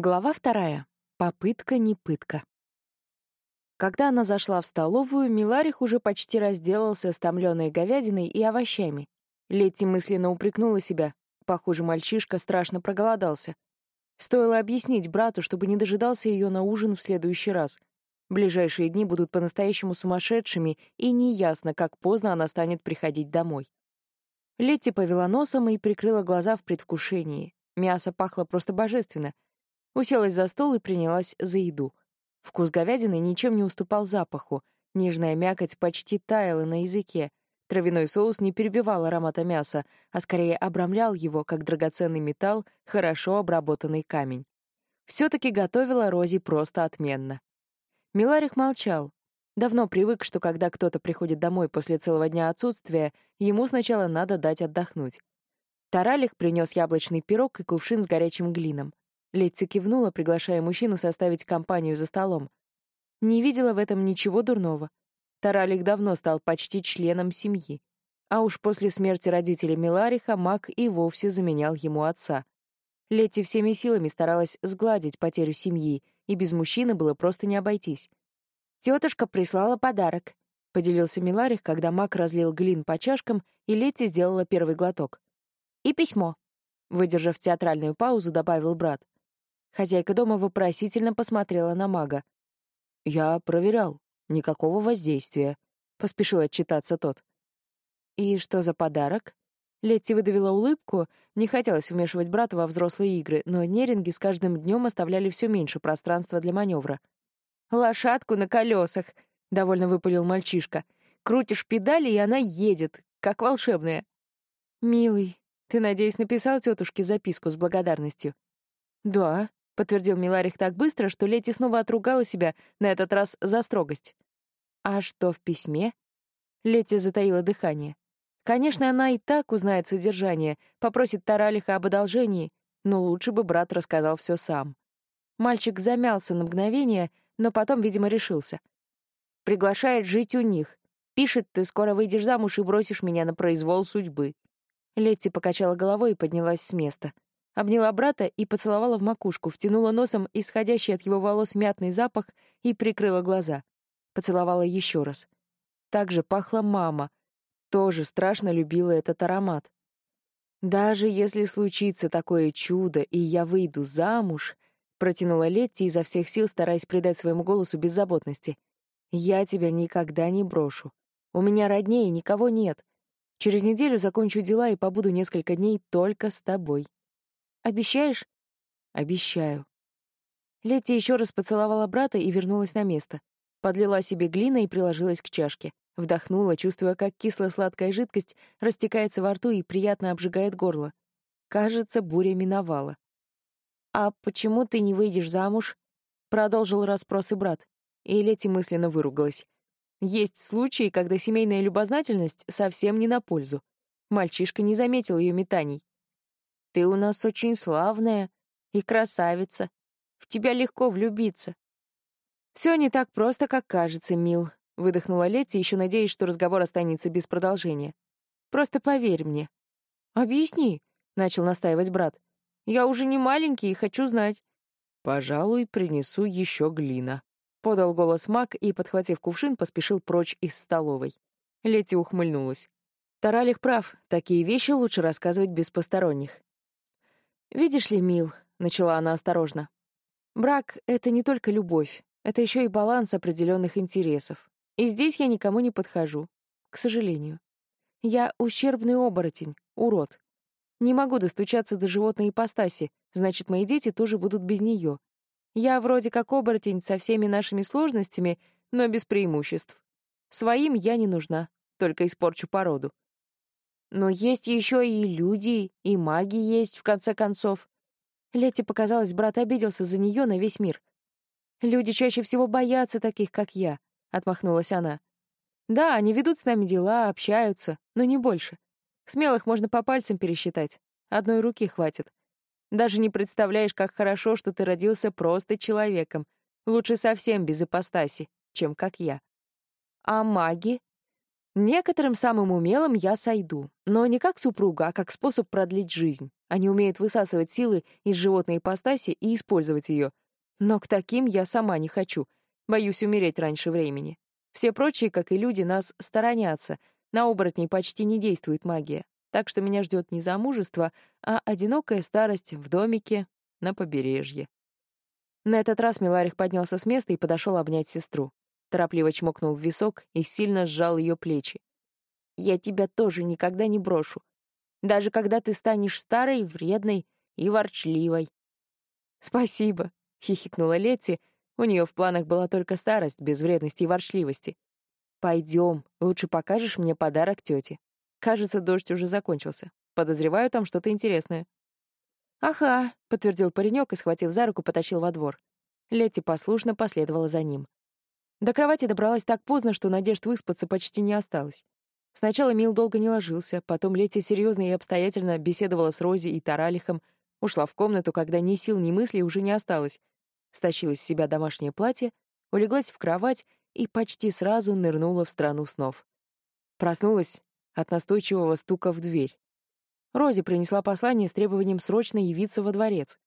Глава вторая. Попытка не пытка. Когда она зашла в столовую, Миларих уже почти разделался с томленой говядиной и овощами. Летти мысленно упрекнула себя. Похоже, мальчишка страшно проголодался. Стоило объяснить брату, чтобы не дожидался ее на ужин в следующий раз. Ближайшие дни будут по-настоящему сумасшедшими, и неясно, как поздно она станет приходить домой. Летти повела носом и прикрыла глаза в предвкушении. Мясо пахло просто божественно — Уселась за стол и принялась за еду. Вкус говядины ничем не уступал запаху. Нежная мякоть почти таяла на языке. Травяной соус не перебивал аромата мяса, а скорее обрамлял его, как драгоценный металл, хорошо обработанный камень. Все-таки готовила Рози просто отменно. Миларих молчал. Давно привык, что когда кто-то приходит домой после целого дня отсутствия, ему сначала надо дать отдохнуть. Таралих принес яблочный пирог и кувшин с горячим глином. Летти кивнула, приглашая мужчину составить компанию за столом. Не видела в этом ничего дурного. Таралик давно стал почти членом семьи. А уж после смерти родителей Милариха Мак и вовсе заменял ему отца. Летти всеми силами старалась сгладить потерю семьи, и без мужчины было просто не обойтись. «Тетушка прислала подарок», — поделился Миларих, когда Мак разлил глин по чашкам, и Летти сделала первый глоток. «И письмо», — выдержав театральную паузу, добавил брат. Хозяйка дома вопросительно посмотрела на мага. «Я проверял. Никакого воздействия», — поспешил отчитаться тот. «И что за подарок?» Летти выдавила улыбку, не хотелось вмешивать брата во взрослые игры, но неринги с каждым днем оставляли все меньше пространства для маневра. «Лошадку на колесах», — довольно выпалил мальчишка. «Крутишь педали, и она едет, как волшебная». «Милый, ты, надеюсь, написал тетушке записку с благодарностью?» «Да», подтвердил Миларих так быстро, что Лети снова отругала себя, на этот раз за строгость. А что в письме? Лети затаила дыхание. Конечно, она и так узнает содержание, попросит Таралиха об одолжении, но лучше бы брат рассказал все сам. Мальчик замялся на мгновение, но потом, видимо, решился. «Приглашает жить у них. Пишет, ты скоро выйдешь замуж и бросишь меня на произвол судьбы». Летти покачала головой и поднялась с места. Обняла брата и поцеловала в макушку, втянула носом исходящий от его волос мятный запах и прикрыла глаза. Поцеловала еще раз. Так же пахла мама. Тоже страшно любила этот аромат. «Даже если случится такое чудо, и я выйду замуж», — протянула Летти изо всех сил, стараясь придать своему голосу беззаботности, «я тебя никогда не брошу. У меня роднее никого нет. Через неделю закончу дела и побуду несколько дней только с тобой». Обещаешь?» «Обещаю». Летти еще раз поцеловала брата и вернулась на место. Подлила себе глина и приложилась к чашке. Вдохнула, чувствуя, как кисло-сладкая жидкость растекается во рту и приятно обжигает горло. Кажется, буря миновала. «А почему ты не выйдешь замуж?» — продолжил расспросы брат. И Летти мысленно выругалась. Есть случаи, когда семейная любознательность совсем не на пользу. Мальчишка не заметил ее метаний. Ты у нас очень славная и красавица. В тебя легко влюбиться. Все не так просто, как кажется, мил, выдохнула Летти, еще надеясь, что разговор останется без продолжения. Просто поверь мне. Объясни, начал настаивать брат. Я уже не маленький и хочу знать. Пожалуй, принесу еще глина. Подал голос Мак и, подхватив кувшин, поспешил прочь из столовой. Летти ухмыльнулась. Таралих прав, такие вещи лучше рассказывать без посторонних. «Видишь ли, Мил», — начала она осторожно, — «брак — это не только любовь, это еще и баланс определенных интересов. И здесь я никому не подхожу, к сожалению. Я ущербный оборотень, урод. Не могу достучаться до животной ипостаси, значит, мои дети тоже будут без нее. Я вроде как оборотень со всеми нашими сложностями, но без преимуществ. Своим я не нужна, только испорчу породу. Но есть еще и люди, и маги есть, в конце концов. Лете показалось, брат обиделся за нее на весь мир. «Люди чаще всего боятся таких, как я», — отмахнулась она. «Да, они ведут с нами дела, общаются, но не больше. Смелых можно по пальцам пересчитать. Одной руки хватит. Даже не представляешь, как хорошо, что ты родился просто человеком. Лучше совсем без ипостаси, чем как я. А маги? Некоторым самым умелым я сойду, но не как супруга, а как способ продлить жизнь. Они умеют высасывать силы из животной ипостаси и использовать ее. Но к таким я сама не хочу. Боюсь умереть раньше времени. Все прочие, как и люди, нас сторонятся. На оборотней почти не действует магия. Так что меня ждет не замужество, а одинокая старость в домике на побережье. На этот раз Миларих поднялся с места и подошел обнять сестру торопливо чмокнул в висок и сильно сжал ее плечи. «Я тебя тоже никогда не брошу, даже когда ты станешь старой, вредной и ворчливой». «Спасибо», — хихикнула Летти. У нее в планах была только старость, без вредности и ворчливости. «Пойдем, лучше покажешь мне подарок тете. Кажется, дождь уже закончился. Подозреваю, там что-то интересное». «Ага», — подтвердил паренек и, схватив за руку, потащил во двор. Летти послушно последовала за ним. До кровати добралась так поздно, что надежд выспаться почти не осталось. Сначала Мил долго не ложился, потом Летти серьезно и обстоятельно беседовала с Рози и Таралихом, ушла в комнату, когда ни сил, ни мыслей уже не осталось, стащила с себя домашнее платье, улеглась в кровать и почти сразу нырнула в страну снов. Проснулась от настойчивого стука в дверь. Рози принесла послание с требованием срочно явиться во дворец.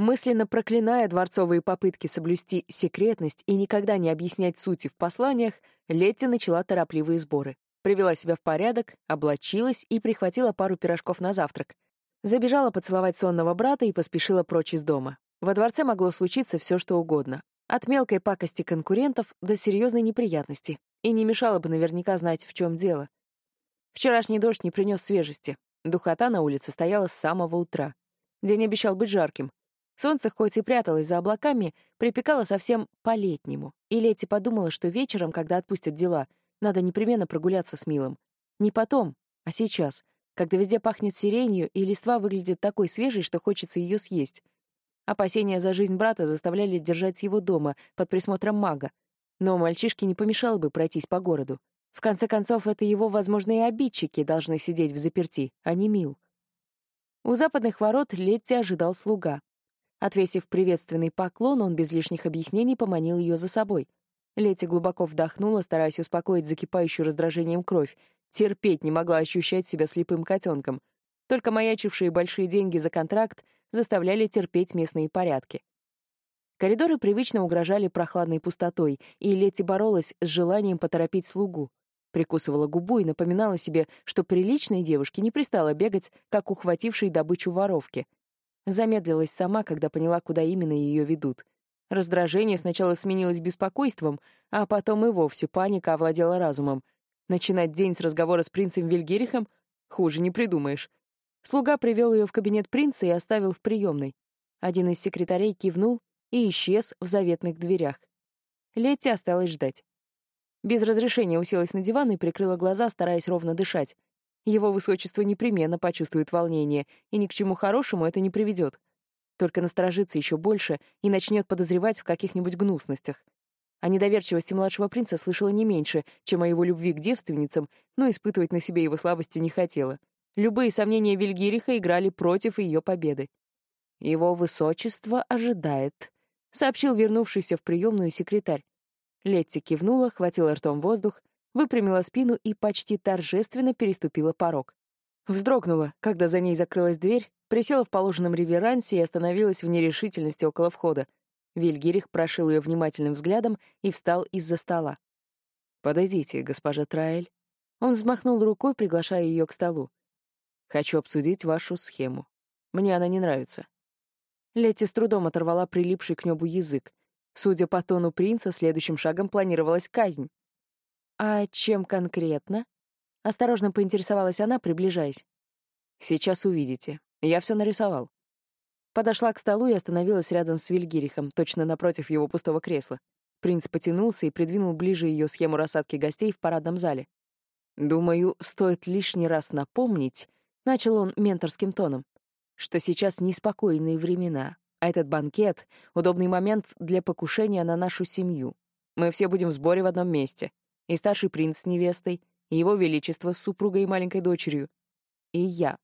Мысленно проклиная дворцовые попытки соблюсти секретность и никогда не объяснять сути в посланиях, Летти начала торопливые сборы. Привела себя в порядок, облачилась и прихватила пару пирожков на завтрак. Забежала поцеловать сонного брата и поспешила прочь из дома. Во дворце могло случиться все, что угодно. От мелкой пакости конкурентов до серьезной неприятности. И не мешало бы наверняка знать, в чем дело. Вчерашний дождь не принес свежести. Духота на улице стояла с самого утра. День обещал быть жарким. Солнце, хоть и пряталось за облаками, припекало совсем по-летнему, и Лети подумала, что вечером, когда отпустят дела, надо непременно прогуляться с Милом. Не потом, а сейчас, когда везде пахнет сиренью, и листва выглядит такой свежей, что хочется ее съесть. Опасения за жизнь брата заставляли держать его дома, под присмотром мага. Но мальчишке не помешало бы пройтись по городу. В конце концов, это его возможные обидчики должны сидеть в заперти, а не Мил. У западных ворот Летти ожидал слуга. Отвесив приветственный поклон, он без лишних объяснений поманил ее за собой. Лети глубоко вдохнула, стараясь успокоить закипающую раздражением кровь. Терпеть не могла ощущать себя слепым котенком. Только маячившие большие деньги за контракт заставляли терпеть местные порядки. Коридоры привычно угрожали прохладной пустотой, и Лети боролась с желанием поторопить слугу. Прикусывала губу и напоминала себе, что приличной девушке не пристало бегать, как ухватившей добычу воровки — Замедлилась сама, когда поняла, куда именно ее ведут. Раздражение сначала сменилось беспокойством, а потом и вовсе паника овладела разумом. Начинать день с разговора с принцем Вильгерихом хуже не придумаешь. Слуга привел ее в кабинет принца и оставил в приемной. Один из секретарей кивнул и исчез в заветных дверях. Летти осталась ждать. Без разрешения уселась на диван и прикрыла глаза, стараясь ровно дышать. Его высочество непременно почувствует волнение, и ни к чему хорошему это не приведет. Только насторожится еще больше и начнет подозревать в каких-нибудь гнусностях. О недоверчивости младшего принца слышала не меньше, чем о его любви к девственницам, но испытывать на себе его слабости не хотела. Любые сомнения Вильгириха играли против ее победы. «Его высочество ожидает», — сообщил вернувшийся в приемную секретарь. Летти кивнула, хватила ртом воздух, выпрямила спину и почти торжественно переступила порог. Вздрогнула, когда за ней закрылась дверь, присела в положенном реверансе и остановилась в нерешительности около входа. Вильгирих прошил ее внимательным взглядом и встал из-за стола. «Подойдите, госпожа Траэль». Он взмахнул рукой, приглашая ее к столу. «Хочу обсудить вашу схему. Мне она не нравится». Летти с трудом оторвала прилипший к небу язык. Судя по тону принца, следующим шагом планировалась казнь. «А чем конкретно?» — осторожно поинтересовалась она, приближаясь. «Сейчас увидите. Я все нарисовал». Подошла к столу и остановилась рядом с Вильгирихом, точно напротив его пустого кресла. Принц потянулся и придвинул ближе ее схему рассадки гостей в парадном зале. «Думаю, стоит лишний раз напомнить», — начал он менторским тоном, «что сейчас неспокойные времена, а этот банкет — удобный момент для покушения на нашу семью. Мы все будем в сборе в одном месте и старший принц с невестой, и его величество с супругой и маленькой дочерью. И я.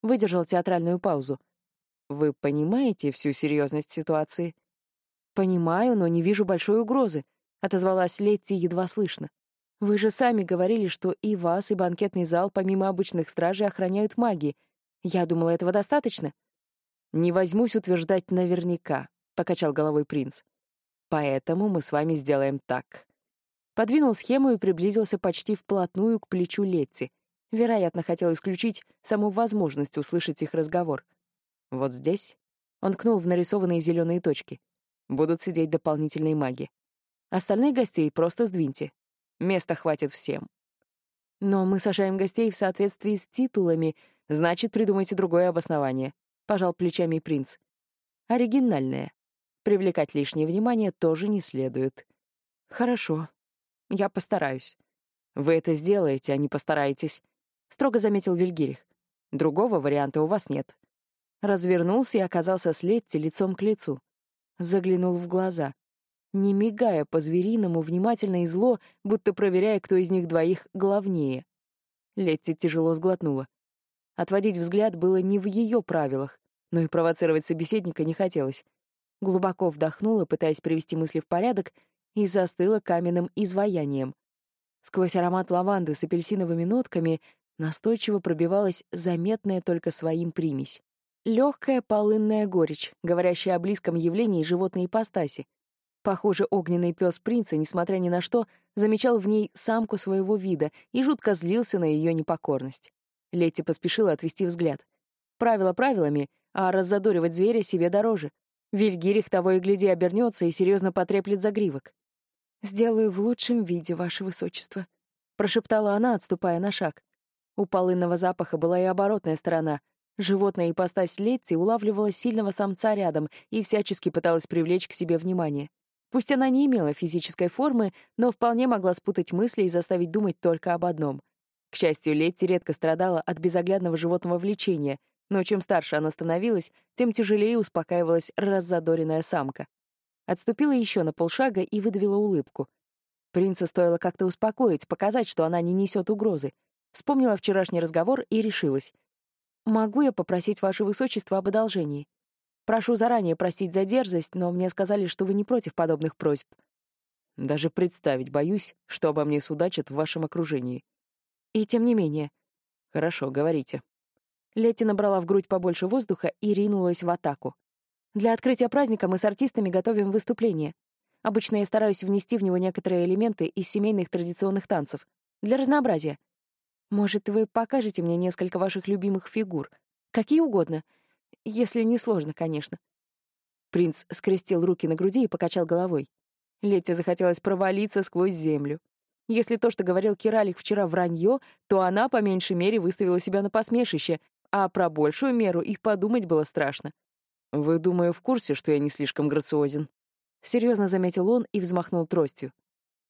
Выдержал театральную паузу. Вы понимаете всю серьезность ситуации? Понимаю, но не вижу большой угрозы, отозвалась Летти едва слышно. Вы же сами говорили, что и вас, и банкетный зал, помимо обычных стражей, охраняют маги. Я думала, этого достаточно. Не возьмусь утверждать наверняка, — покачал головой принц. Поэтому мы с вами сделаем так. Подвинул схему и приблизился почти вплотную к плечу Летти. Вероятно, хотел исключить саму возможность услышать их разговор. Вот здесь он кнул в нарисованные зеленые точки. Будут сидеть дополнительные маги. Остальных гостей просто сдвиньте. Места хватит всем. Но мы сажаем гостей в соответствии с титулами, значит, придумайте другое обоснование. Пожал плечами принц. Оригинальное. Привлекать лишнее внимание тоже не следует. Хорошо. Я постараюсь. Вы это сделаете, а не постараетесь, строго заметил Вильгирих. Другого варианта у вас нет. Развернулся и оказался с Летти лицом к лицу. Заглянул в глаза. Не мигая по-звериному, внимательно и зло, будто проверяя, кто из них двоих главнее. Летти тяжело сглотнула. Отводить взгляд было не в ее правилах, но и провоцировать собеседника не хотелось. Глубоко вдохнула, пытаясь привести мысли в порядок, и застыла каменным изваянием. Сквозь аромат лаванды с апельсиновыми нотками настойчиво пробивалась заметная только своим примесь. Легкая полынная горечь, говорящая о близком явлении животной ипостаси. Похоже, огненный пес принца, несмотря ни на что, замечал в ней самку своего вида и жутко злился на ее непокорность. Летти поспешила отвести взгляд. Правила правилами, а раззадоривать зверя себе дороже. Вильгирих того и гляди обернется и серьезно потреплет загривок. «Сделаю в лучшем виде, ваше высочество», — прошептала она, отступая на шаг. У полынного запаха была и оборотная сторона. Животное ипостась Летти улавливала сильного самца рядом и всячески пыталась привлечь к себе внимание. Пусть она не имела физической формы, но вполне могла спутать мысли и заставить думать только об одном. К счастью, Летти редко страдала от безоглядного животного влечения, но чем старше она становилась, тем тяжелее успокаивалась раззадоренная самка. Отступила еще на полшага и выдавила улыбку. Принца стоило как-то успокоить, показать, что она не несет угрозы. Вспомнила вчерашний разговор и решилась. «Могу я попросить ваше высочество об одолжении? Прошу заранее простить за дерзость, но мне сказали, что вы не против подобных просьб». «Даже представить боюсь, что обо мне судачат в вашем окружении». «И тем не менее». «Хорошо, говорите». Летти набрала в грудь побольше воздуха и ринулась в атаку. «Для открытия праздника мы с артистами готовим выступление. Обычно я стараюсь внести в него некоторые элементы из семейных традиционных танцев. Для разнообразия. Может, вы покажете мне несколько ваших любимых фигур? Какие угодно. Если не сложно, конечно». Принц скрестил руки на груди и покачал головой. Летти захотелось провалиться сквозь землю. Если то, что говорил Киралих вчера, вранье, то она, по меньшей мере, выставила себя на посмешище, а про большую меру их подумать было страшно. «Вы, думаю, в курсе, что я не слишком грациозен?» Серьезно заметил он и взмахнул тростью.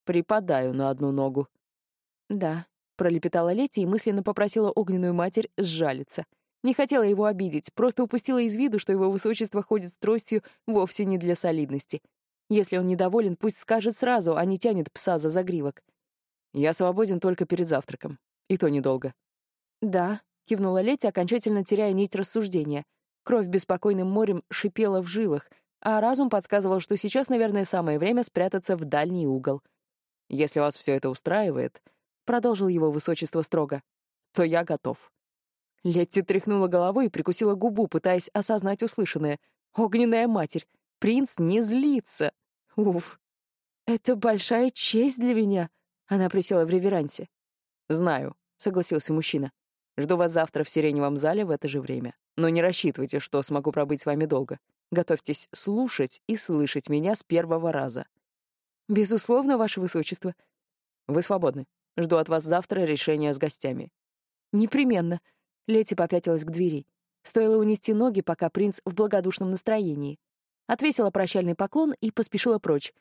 «Припадаю на одну ногу». «Да», — пролепетала Летти и мысленно попросила огненную матерь сжалиться. Не хотела его обидеть, просто упустила из виду, что его высочество ходит с тростью вовсе не для солидности. Если он недоволен, пусть скажет сразу, а не тянет пса за загривок. «Я свободен только перед завтраком. И то недолго». «Да», кивнула Летти, окончательно теряя нить рассуждения. Кровь беспокойным морем шипела в жилах, а разум подсказывал, что сейчас, наверное, самое время спрятаться в дальний угол. «Если вас все это устраивает», — продолжил его высочество строго, — «то я готов». Летти тряхнула головой и прикусила губу, пытаясь осознать услышанное. «Огненная матерь! Принц не злится!» Уф! «Это большая честь для меня!» Она присела в реверансе. «Знаю», — согласился мужчина. Жду вас завтра в Сиреневом зале в это же время. Но не рассчитывайте, что смогу пробыть с вами долго. Готовьтесь слушать и слышать меня с первого раза. Безусловно, ваше высочество. Вы свободны. Жду от вас завтра решения с гостями. Непременно. Лети попятилась к двери. Стоило унести ноги, пока принц в благодушном настроении. Отвесила прощальный поклон и поспешила прочь.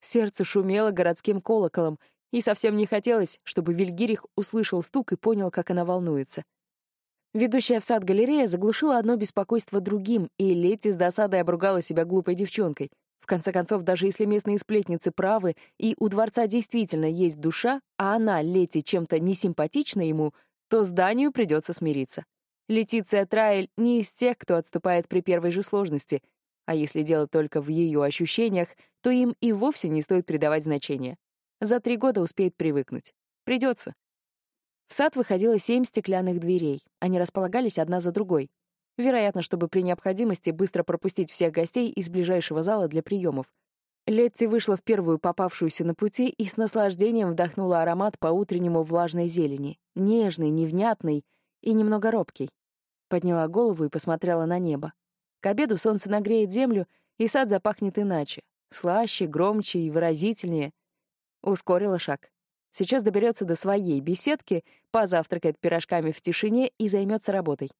Сердце шумело городским колоколом, и совсем не хотелось, чтобы Вильгирих услышал стук и понял, как она волнуется. Ведущая в сад галерея заглушила одно беспокойство другим, и Летти с досадой обругала себя глупой девчонкой. В конце концов, даже если местные сплетницы правы, и у дворца действительно есть душа, а она, Летти, чем-то несимпатична ему, то зданию придется смириться. Летиция Траэль не из тех, кто отступает при первой же сложности, а если дело только в ее ощущениях, то им и вовсе не стоит придавать значения. За три года успеет привыкнуть. Придется. В сад выходило семь стеклянных дверей. Они располагались одна за другой. Вероятно, чтобы при необходимости быстро пропустить всех гостей из ближайшего зала для приемов. Летти вышла в первую попавшуюся на пути и с наслаждением вдохнула аромат по-утреннему влажной зелени, нежный, невнятный и немного робкий. Подняла голову и посмотрела на небо. К обеду солнце нагреет землю, и сад запахнет иначе, слаще, громче и выразительнее. Ускорила шаг. Сейчас доберется до своей беседки, позавтракает пирожками в тишине и займется работой.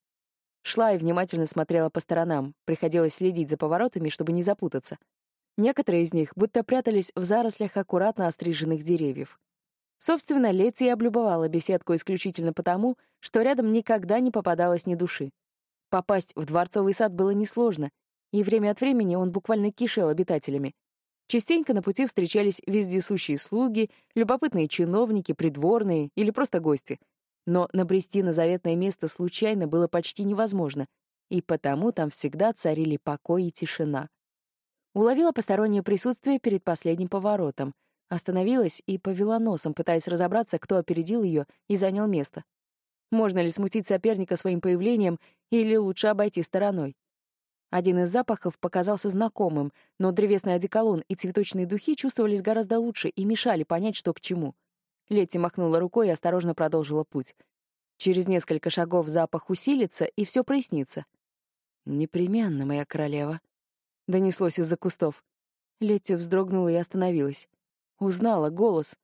Шла и внимательно смотрела по сторонам, приходилось следить за поворотами, чтобы не запутаться. Некоторые из них будто прятались в зарослях аккуратно остриженных деревьев. Собственно, Летти облюбовала беседку исключительно потому, что рядом никогда не попадалось ни души. Попасть в дворцовый сад было несложно, и время от времени он буквально кишел обитателями. Частенько на пути встречались вездесущие слуги, любопытные чиновники, придворные или просто гости. Но набрести на заветное место случайно было почти невозможно, и потому там всегда царили покой и тишина. Уловила постороннее присутствие перед последним поворотом, остановилась и повела носом, пытаясь разобраться, кто опередил ее и занял место. Можно ли смутить соперника своим появлением или лучше обойти стороной? Один из запахов показался знакомым, но древесный одеколон и цветочные духи чувствовались гораздо лучше и мешали понять, что к чему. Летти махнула рукой и осторожно продолжила путь. Через несколько шагов запах усилится, и все прояснится. «Непременно, моя королева», — донеслось из-за кустов. Летти вздрогнула и остановилась. Узнала голос.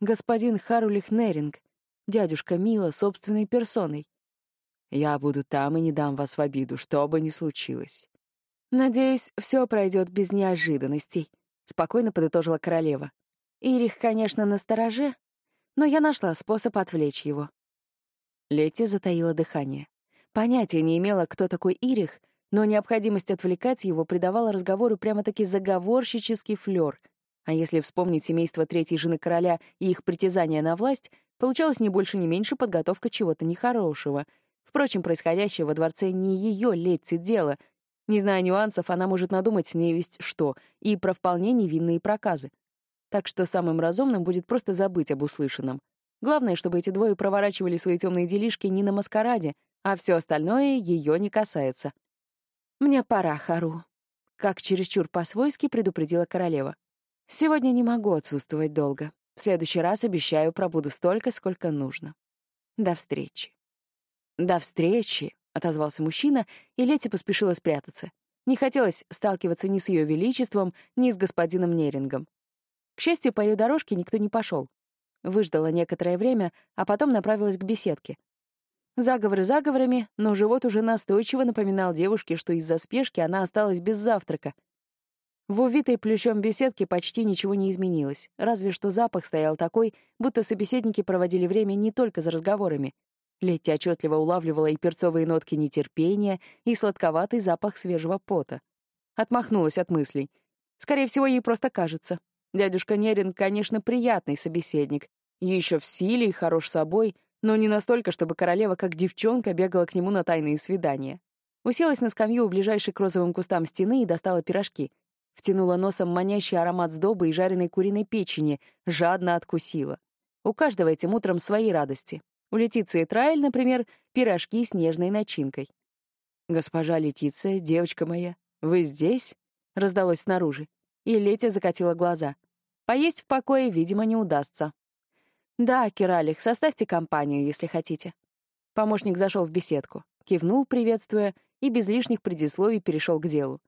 Господин Харулих Неринг, дядюшка Мила собственной персоной. «Я буду там и не дам вас в обиду, что бы ни случилось». «Надеюсь, все пройдет без неожиданностей», — спокойно подытожила королева. Ирих, конечно, настороже, но я нашла способ отвлечь его. Летти затаила дыхание. Понятия не имела, кто такой Ирих, но необходимость отвлекать его придавала разговору прямо-таки заговорщический флёр. А если вспомнить семейство третьей жены короля и их притязания на власть, получалось не больше, не меньше подготовка чего-то нехорошего. Впрочем, происходящее во дворце не ее Летти дело. Не зная нюансов, она может надумать невесть что, и про вполне невинные проказы. Так что самым разумным будет просто забыть об услышанном. Главное, чтобы эти двое проворачивали свои темные делишки не на маскараде, а все остальное ее не касается. «Мне пора, Хару», — как чересчур по-свойски предупредила королева. «Сегодня не могу отсутствовать долго. В следующий раз, обещаю, пробуду столько, сколько нужно. До встречи». «До встречи», — отозвался мужчина, и Лети поспешила спрятаться. Не хотелось сталкиваться ни с ее величеством, ни с господином Нерингом. К счастью, по ее дорожке никто не пошел. Выждала некоторое время, а потом направилась к беседке. Заговоры заговорами, но живот уже настойчиво напоминал девушке, что из-за спешки она осталась без завтрака. В увитой плющом беседке почти ничего не изменилось, разве что запах стоял такой, будто собеседники проводили время не только за разговорами. Летти отчетливо улавливала и перцовые нотки нетерпения, и сладковатый запах свежего пота. Отмахнулась от мыслей. Скорее всего, ей просто кажется. Дядюшка Нерин, конечно, приятный собеседник. Еще в силе и хорош собой, но не настолько, чтобы королева как девчонка бегала к нему на тайные свидания. Уселась на скамью у ближайшей к розовым кустам стены и достала пирожки. Втянула носом манящий аромат сдобы и жареной куриной печени, жадно откусила. У каждого этим утром свои радости. У Летиции Трайль, например, пирожки с нежной начинкой. «Госпожа Летиция, девочка моя, вы здесь?» — раздалось снаружи. И Летя закатила глаза. Поесть в покое, видимо, не удастся. «Да, Киралих, составьте компанию, если хотите». Помощник зашел в беседку, кивнул, приветствуя, и без лишних предисловий перешел к делу.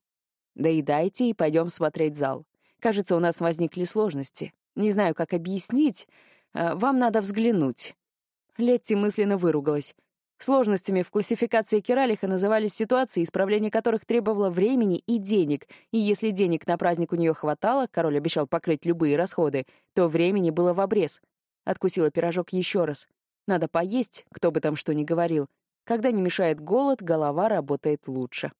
«Доедайте и пойдем смотреть зал. Кажется, у нас возникли сложности. Не знаю, как объяснить. А, вам надо взглянуть». Летти мысленно выругалась. Сложностями в классификации Киралиха назывались ситуации, исправление которых требовало времени и денег, и если денег на праздник у нее хватало, король обещал покрыть любые расходы, то времени было в обрез. Откусила пирожок еще раз. Надо поесть, кто бы там что ни говорил. Когда не мешает голод, голова работает лучше.